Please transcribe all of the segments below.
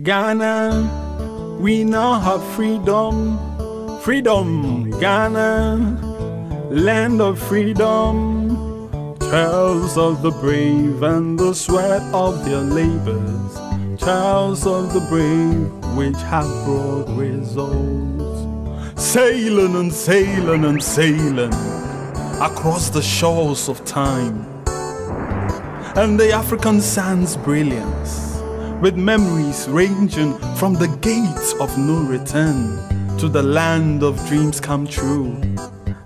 Ghana, we now have freedom. Freedom, Ghana, land of freedom. Tales of the brave and the sweat of their labors. Tales of the brave which have brought results. Sailing and sailing and sailing across the shores of time. And the African sands brilliance, with memories ranging from the gates of no return to the land of dreams come true.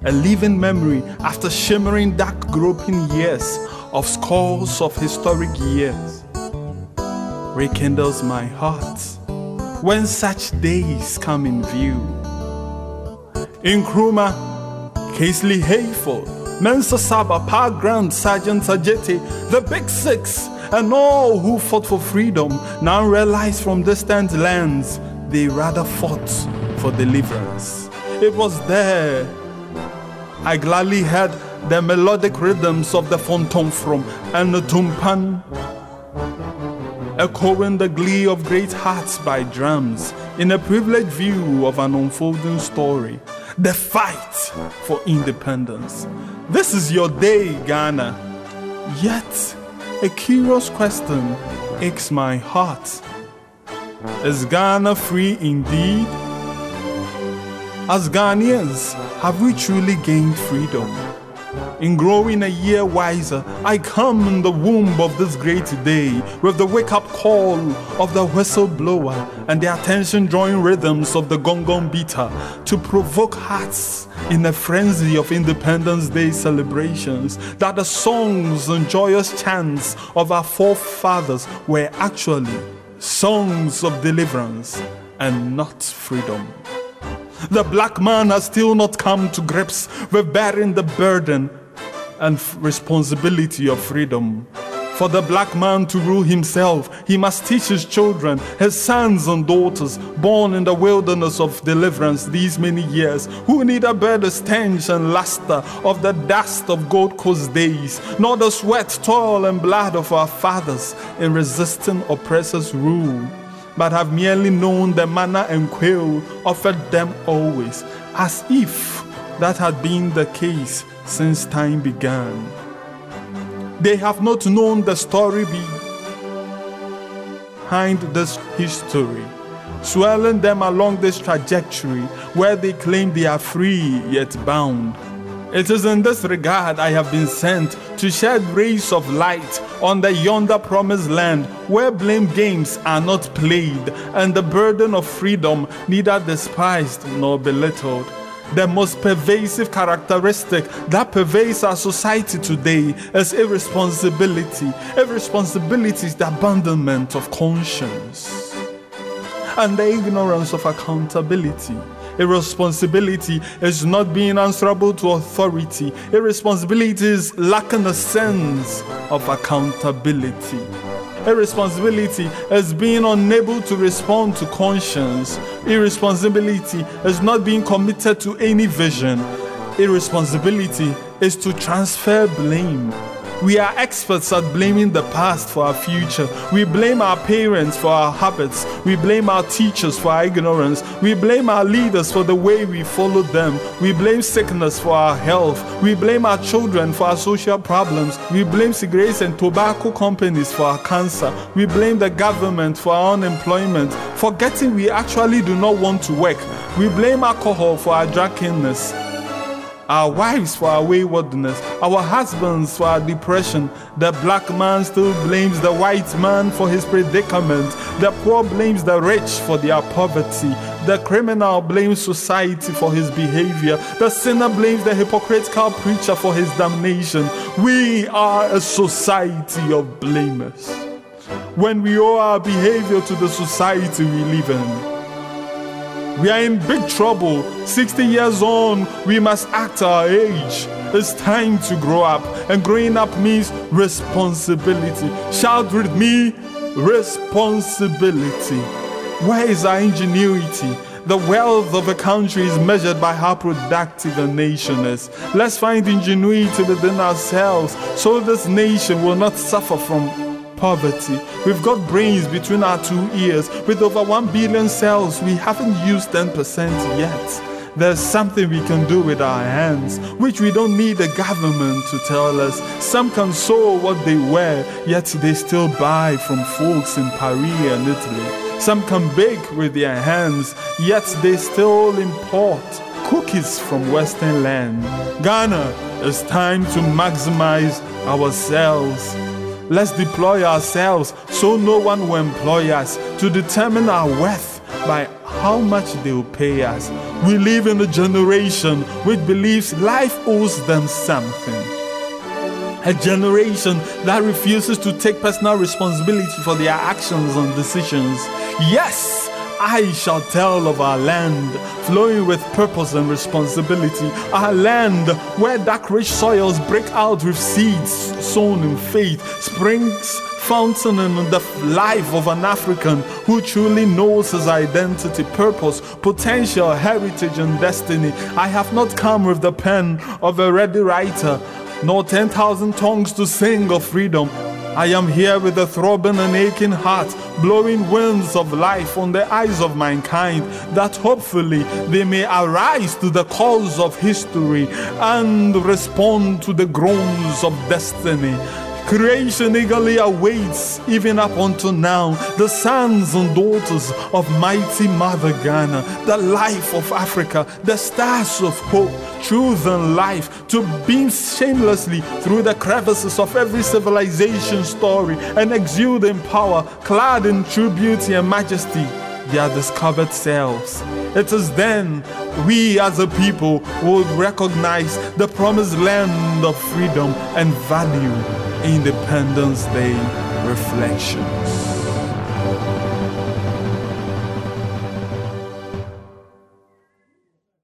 A living memory after shimmering dark groping years of scores of historic years rekindles my heart when such days come in view. In Nkrumah, Casely Hayford, Mensah Sarbah, Paa Grant, Sergeant Adjetey, the Big Six, and all who fought for freedom now realize from distant lands they rather fought for deliverance. It was there I gladly heard the melodic rhythms of the Fontomfrom and the Tumpan, echoing the glee of great hearts by drums in a privileged view of an unfolding story. The fight for independence. This is your day, Ghana. Yet, a curious question aches my heart. Is Ghana free indeed? As Ghanaians, have we truly gained freedom? In growing a year wiser, I come in the womb of this great day with the wake up call of the whistleblower and the attention drawing rhythms of the gong gong beater to provoke hearts in a frenzy of Independence Day celebrations that the songs and joyous chants of our forefathers were actually songs of deliverance and not freedom. The black man has still not come to grips with bearing the burden and responsibility of freedom. For the black man to rule himself, he must teach his children, his sons and daughters, born in the wilderness of deliverance these many years, who neither bear the stench and luster of the dust of Gold Coast days, nor the sweat, toil, and blood of our fathers in resisting oppressors' rule but have merely known the manna and quail offered them always, as if that had been the case since time began. They have not known the story behind this history, swelling them along this trajectory where they claim they are free yet bound. It is in this regard I have been sent to shed rays of light on the yonder promised land where blame games are not played and the burden of freedom neither despised nor belittled. The most pervasive characteristic that pervades our society today is irresponsibility. Irresponsibility is the abandonment of conscience and the ignorance of accountability. Irresponsibility is not being answerable to authority. Irresponsibility is lacking a sense of accountability. Irresponsibility is being unable to respond to conscience. Irresponsibility is not being committed to any vision. Irresponsibility is to transfer blame. We are experts at blaming the past for our future. We blame our parents for our habits. We blame our teachers for our ignorance. We blame our leaders for the way we follow them. We blame sickness for our health. We blame our children for our social problems. We blame cigarettes and tobacco companies for our cancer. We blame the government for our unemployment, forgetting we actually do not want to work. We blame alcohol for our drunkenness our wives for our waywardness, our husbands for our depression. The black man still blames the white man for his predicament. The poor blames the rich for their poverty. The criminal blames society for his behavior. The sinner blames the hypocritical preacher for his damnation. We are a society of blamers. When we owe our behavior to the society we live in, we are in big trouble. 60 years on, we must act our age. It's time to grow up, and growing up means responsibility. Shout with me responsibility. Where is our ingenuity? The wealth of a country is measured by how productive a nation is. Let's find ingenuity within ourselves so this nation will not suffer from poverty. We've got brains between our two ears. With over 1 billion cells, we haven't used 10% yet. There's something we can do with our hands, which we don't need the government to tell us. Some can sew what they wear, yet they still buy from folks in Paris and Italy. Some can bake with their hands, yet they still import cookies from Western land. Ghana, it's time to maximize ourselves. Let's deploy ourselves so no one will employ us to determine our worth by how much they will pay us. We live in a generation which believes life owes them something. A generation that refuses to take personal responsibility for their actions and decisions. Yes, I shall tell of our land, flowing with purpose and responsibility. Our land where dark rich soils break out with seeds sown in faith, springs fountain in the life of an African who truly knows his identity, purpose, potential, heritage, and destiny. I have not come with the pen of a ready writer, nor 10,000 tongues to sing of freedom. I am here with a throbbing and aching heart, blowing winds of life on the eyes of mankind, that hopefully they may arise to the calls of history and respond to the groans of destiny. Creation eagerly awaits, even up until now, the sons and daughters of mighty Mother Ghana, the life of Africa, the stars of hope, truth and life, to beam shamelessly through the crevices of every civilization story and exude in power, clad in true beauty and majesty, their discovered selves. It is then we as a people will recognize the promised land of freedom and value Independence Day reflections.